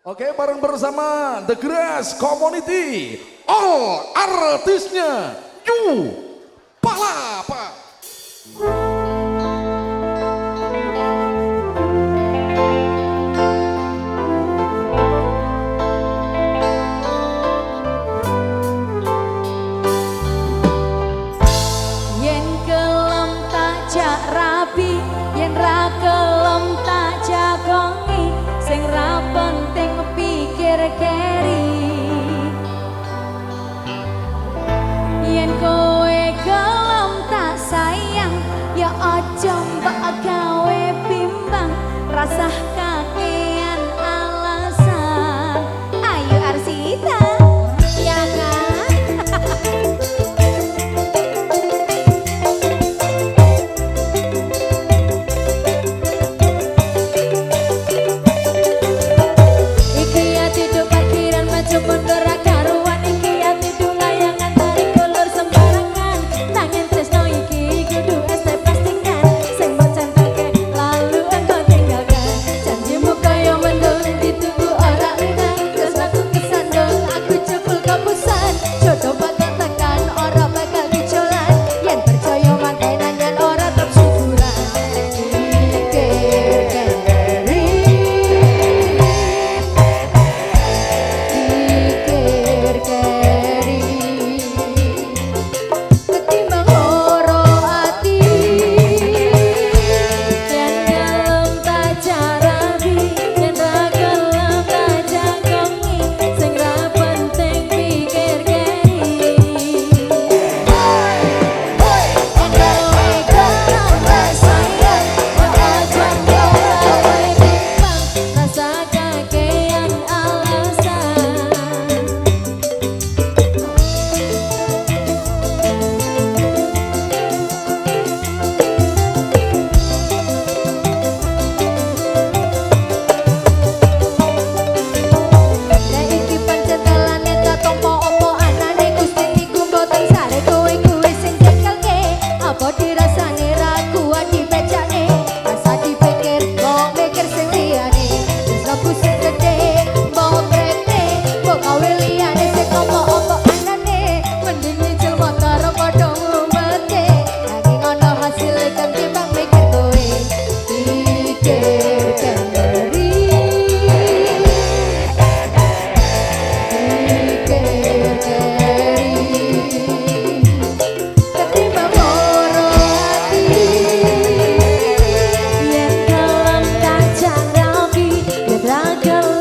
Oke, bareng bersama The Grass Community, all artisnya, Yu Palapa. Yang tak rapi, yen ra kelem tak jagongi, sing ra Ojo mbak gawe bimbang rasah 这 tell